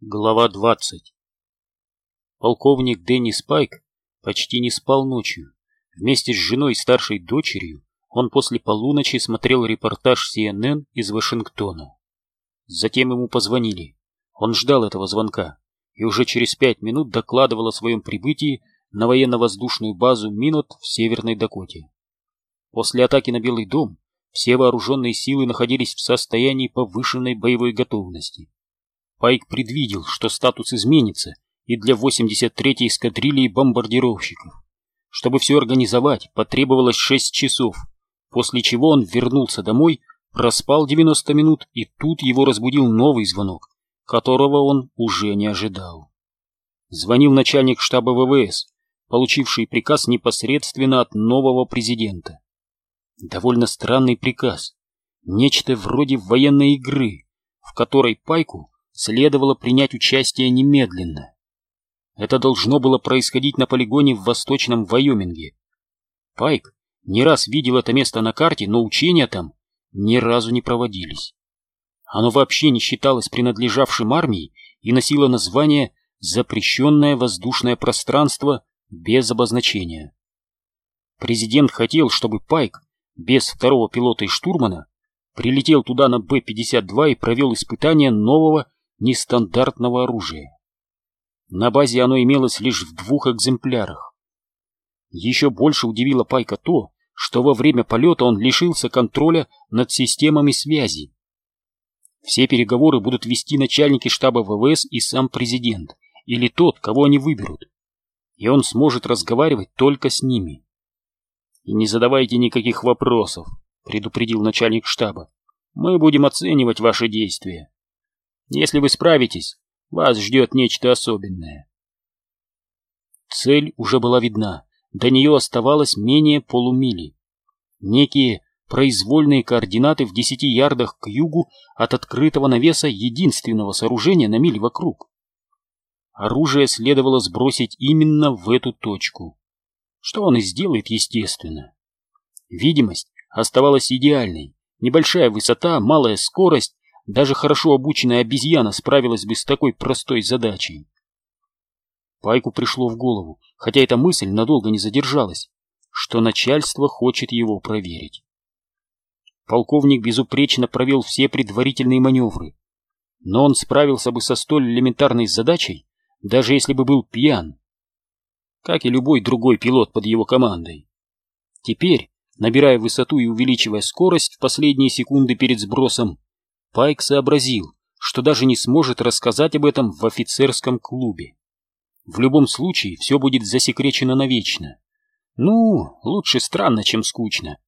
Глава 20 Полковник Дэнни Спайк почти не спал ночью. Вместе с женой и старшей дочерью он после полуночи смотрел репортаж CNN из Вашингтона. Затем ему позвонили. Он ждал этого звонка и уже через пять минут докладывал о своем прибытии на военно-воздушную базу Минот в Северной Дакоте. После атаки на Белый дом все вооруженные силы находились в состоянии повышенной боевой готовности. Пайк предвидел, что статус изменится и для 83-й эскадрильи бомбардировщиков. Чтобы все организовать, потребовалось 6 часов, после чего он вернулся домой, проспал 90 минут, и тут его разбудил новый звонок, которого он уже не ожидал. Звонил начальник штаба ВВС, получивший приказ непосредственно от нового президента. Довольно странный приказ, нечто вроде военной игры, в которой Пайку следовало принять участие немедленно. Это должно было происходить на полигоне в Восточном Вайоминге. Пайк не раз видел это место на карте, но учения там ни разу не проводились. Оно вообще не считалось принадлежавшим армии и носило название «Запрещенное воздушное пространство без обозначения». Президент хотел, чтобы Пайк без второго пилота и штурмана прилетел туда на Б-52 и провел испытания нового нестандартного оружия. На базе оно имелось лишь в двух экземплярах. Еще больше удивило Пайка то, что во время полета он лишился контроля над системами связи. Все переговоры будут вести начальники штаба ВВС и сам президент, или тот, кого они выберут. И он сможет разговаривать только с ними. «И не задавайте никаких вопросов», — предупредил начальник штаба. «Мы будем оценивать ваши действия». Если вы справитесь, вас ждет нечто особенное. Цель уже была видна, до нее оставалось менее полумили. Некие произвольные координаты в десяти ярдах к югу от открытого навеса единственного сооружения на миле вокруг. Оружие следовало сбросить именно в эту точку. Что он и сделает, естественно. Видимость оставалась идеальной. Небольшая высота, малая скорость, даже хорошо обученная обезьяна справилась бы с такой простой задачей. Пайку пришло в голову, хотя эта мысль надолго не задержалась, что начальство хочет его проверить. Полковник безупречно провел все предварительные маневры, но он справился бы со столь элементарной задачей, даже если бы был пьян, как и любой другой пилот под его командой. Теперь, набирая высоту и увеличивая скорость в последние секунды перед сбросом, Пайк сообразил, что даже не сможет рассказать об этом в офицерском клубе. В любом случае, все будет засекречено навечно. Ну, лучше странно, чем скучно.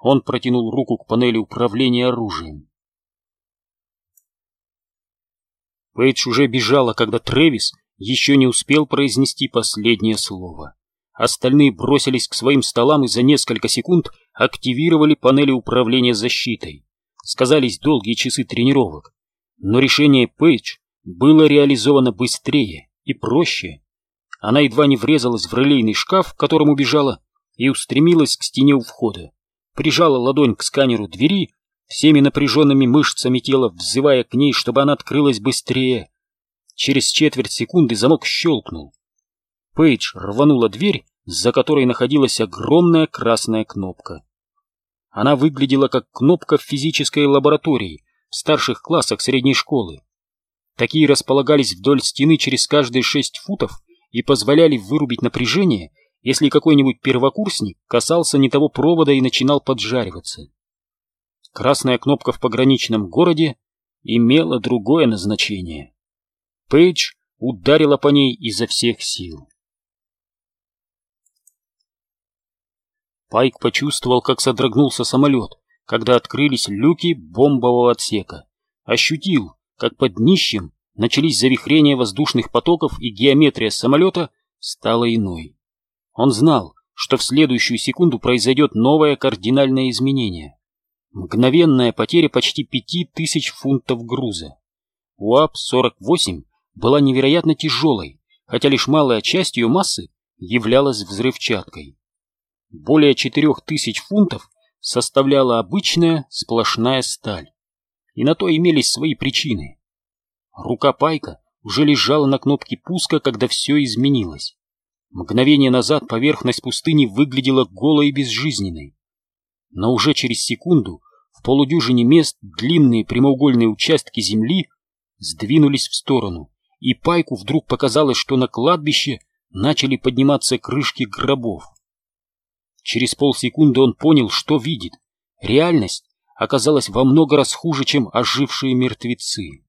Он протянул руку к панели управления оружием. Пейдж уже бежала, когда Трэвис еще не успел произнести последнее слово. Остальные бросились к своим столам и за несколько секунд активировали панели управления защитой сказались долгие часы тренировок, но решение Пейдж было реализовано быстрее и проще. Она едва не врезалась в релейный шкаф, к которому бежала, и устремилась к стене у входа, прижала ладонь к сканеру двери, всеми напряженными мышцами тела взывая к ней, чтобы она открылась быстрее. Через четверть секунды замок щелкнул. Пейдж рванула дверь, за которой находилась огромная красная кнопка. Она выглядела как кнопка в физической лаборатории в старших классах средней школы. Такие располагались вдоль стены через каждые шесть футов и позволяли вырубить напряжение, если какой-нибудь первокурсник касался не того провода и начинал поджариваться. Красная кнопка в пограничном городе имела другое назначение. Пейдж ударила по ней изо всех сил. Пайк почувствовал, как содрогнулся самолет, когда открылись люки бомбового отсека. Ощутил, как под днищем начались завихрения воздушных потоков и геометрия самолета стала иной. Он знал, что в следующую секунду произойдет новое кардинальное изменение. Мгновенная потеря почти пяти тысяч фунтов груза. УАП-48 была невероятно тяжелой, хотя лишь малая часть ее массы являлась взрывчаткой. Более четырех тысяч фунтов составляла обычная сплошная сталь. И на то имелись свои причины. Рука Пайка уже лежала на кнопке пуска, когда все изменилось. Мгновение назад поверхность пустыни выглядела голой и безжизненной. Но уже через секунду в полудюжине мест длинные прямоугольные участки земли сдвинулись в сторону, и Пайку вдруг показалось, что на кладбище начали подниматься крышки гробов. Через полсекунды он понял, что видит. Реальность оказалась во много раз хуже, чем ожившие мертвецы.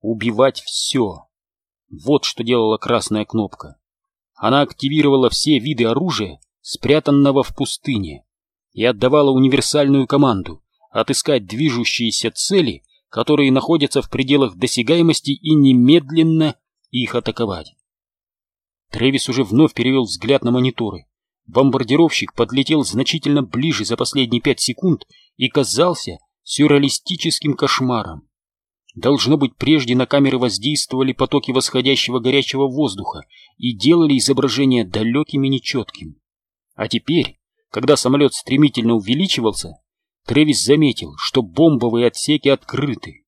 Убивать все. Вот что делала красная кнопка. Она активировала все виды оружия, спрятанного в пустыне, и отдавала универсальную команду отыскать движущиеся цели, которые находятся в пределах досягаемости и немедленно их атаковать. Трэвис уже вновь перевел взгляд на мониторы. Бомбардировщик подлетел значительно ближе за последние пять секунд и казался сюрреалистическим кошмаром. Должно быть, прежде на камеры воздействовали потоки восходящего горячего воздуха и делали изображение далеким и нечетким. А теперь, когда самолет стремительно увеличивался, Трэвис заметил, что бомбовые отсеки открыты.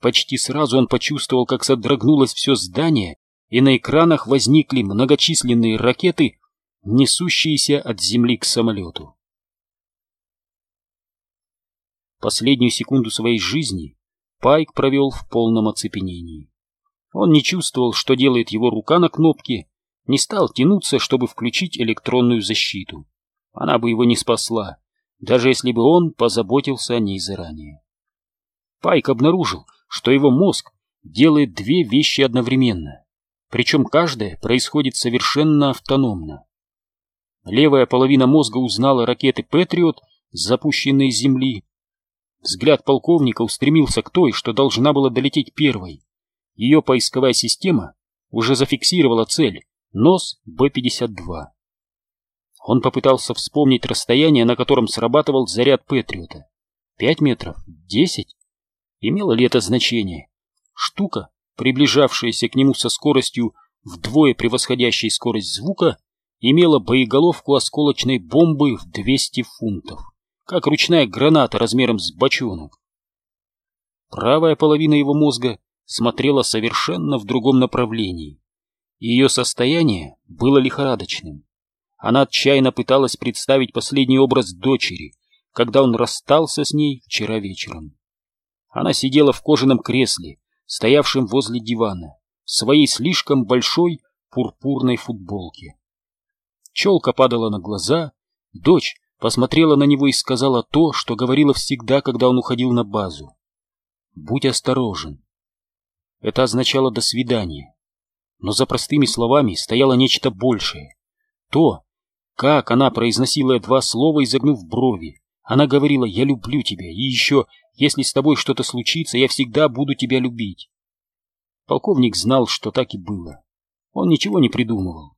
Почти сразу он почувствовал, как содрогнулось все здание, и на экранах возникли многочисленные ракеты, несущиеся от земли к самолету. Последнюю секунду своей жизни Пайк провел в полном оцепенении. Он не чувствовал, что делает его рука на кнопке, не стал тянуться, чтобы включить электронную защиту. Она бы его не спасла, даже если бы он позаботился о ней заранее. Пайк обнаружил, что его мозг делает две вещи одновременно, причем каждая происходит совершенно автономно. Левая половина мозга узнала ракеты «Патриот», запущенные с Земли, Взгляд полковника устремился к той, что должна была долететь первой. Ее поисковая система уже зафиксировала цель — нос Б-52. Он попытался вспомнить расстояние, на котором срабатывал заряд Патриота. Пять метров? Десять? Имело ли это значение? Штука, приближавшаяся к нему со скоростью вдвое превосходящей скорость звука, имела боеголовку осколочной бомбы в 200 фунтов как ручная граната размером с бочонок. Правая половина его мозга смотрела совершенно в другом направлении. Ее состояние было лихорадочным. Она отчаянно пыталась представить последний образ дочери, когда он расстался с ней вчера вечером. Она сидела в кожаном кресле, стоявшем возле дивана, в своей слишком большой пурпурной футболке. Челка падала на глаза, дочь посмотрела на него и сказала то, что говорила всегда, когда он уходил на базу. «Будь осторожен». Это означало «до свидания». Но за простыми словами стояло нечто большее. То, как она произносила два слова, изогнув брови. Она говорила «я люблю тебя» и еще «если с тобой что-то случится, я всегда буду тебя любить». Полковник знал, что так и было. Он ничего не придумывал.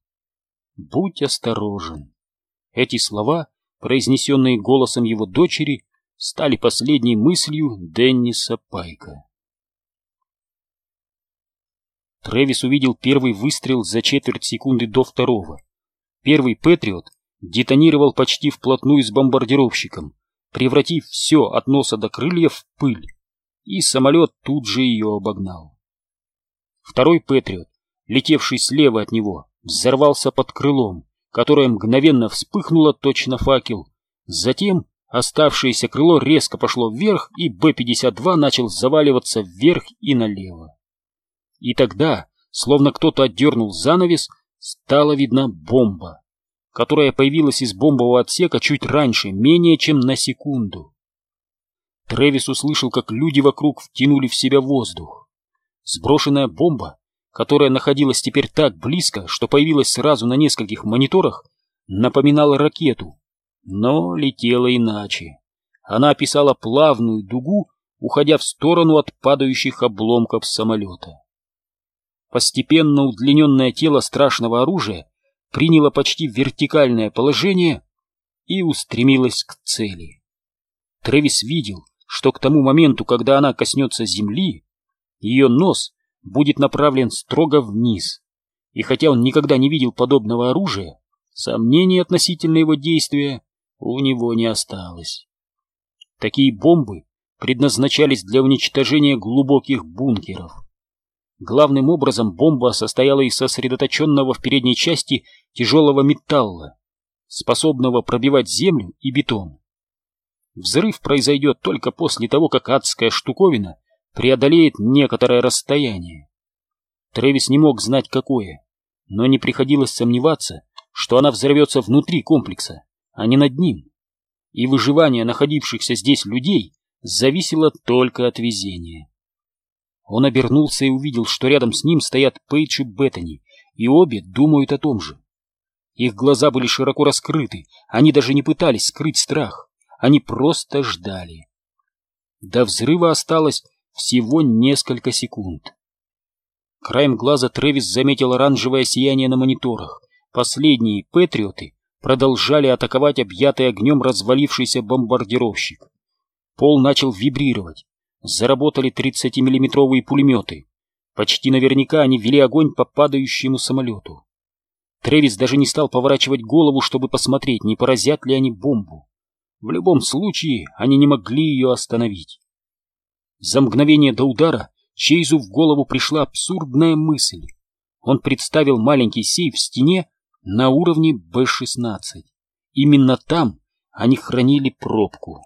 «Будь осторожен». Эти слова произнесенные голосом его дочери, стали последней мыслью Денниса Пайка. Трэвис увидел первый выстрел за четверть секунды до второго. Первый «Патриот» детонировал почти вплотную с бомбардировщиком, превратив все от носа до крыльев в пыль, и самолет тут же ее обогнал. Второй «Патриот», летевший слева от него, взорвался под крылом, которое мгновенно вспыхнуло точно факел. Затем оставшееся крыло резко пошло вверх, и Б-52 начал заваливаться вверх и налево. И тогда, словно кто-то отдернул занавес, стала видна бомба, которая появилась из бомбового отсека чуть раньше, менее чем на секунду. Трэвис услышал, как люди вокруг втянули в себя воздух. Сброшенная бомба которая находилась теперь так близко, что появилась сразу на нескольких мониторах, напоминала ракету, но летела иначе. Она описала плавную дугу, уходя в сторону от падающих обломков самолета. Постепенно удлиненное тело страшного оружия приняло почти вертикальное положение и устремилось к цели. Трэвис видел, что к тому моменту, когда она коснется земли, ее нос будет направлен строго вниз. И хотя он никогда не видел подобного оружия, сомнений относительно его действия у него не осталось. Такие бомбы предназначались для уничтожения глубоких бункеров. Главным образом бомба состояла из сосредоточенного в передней части тяжелого металла, способного пробивать землю и бетон. Взрыв произойдет только после того, как адская штуковина преодолеет некоторое расстояние. Трэвис не мог знать, какое, но не приходилось сомневаться, что она взорвется внутри комплекса, а не над ним. И выживание находившихся здесь людей зависело только от везения. Он обернулся и увидел, что рядом с ним стоят Пейдж и Беттани, и обе думают о том же. Их глаза были широко раскрыты, они даже не пытались скрыть страх, они просто ждали. До взрыва осталось всего несколько секунд. Краем глаза Трэвис заметил оранжевое сияние на мониторах. Последние «Патриоты» продолжали атаковать объятый огнем развалившийся бомбардировщик. Пол начал вибрировать. Заработали 30-миллиметровые пулеметы. Почти наверняка они вели огонь по падающему самолету. Тревис даже не стал поворачивать голову, чтобы посмотреть, не поразят ли они бомбу. В любом случае, они не могли ее остановить. За мгновение до удара Чейзу в голову пришла абсурдная мысль. Он представил маленький сейф в стене на уровне Б-16. Именно там они хранили пробку.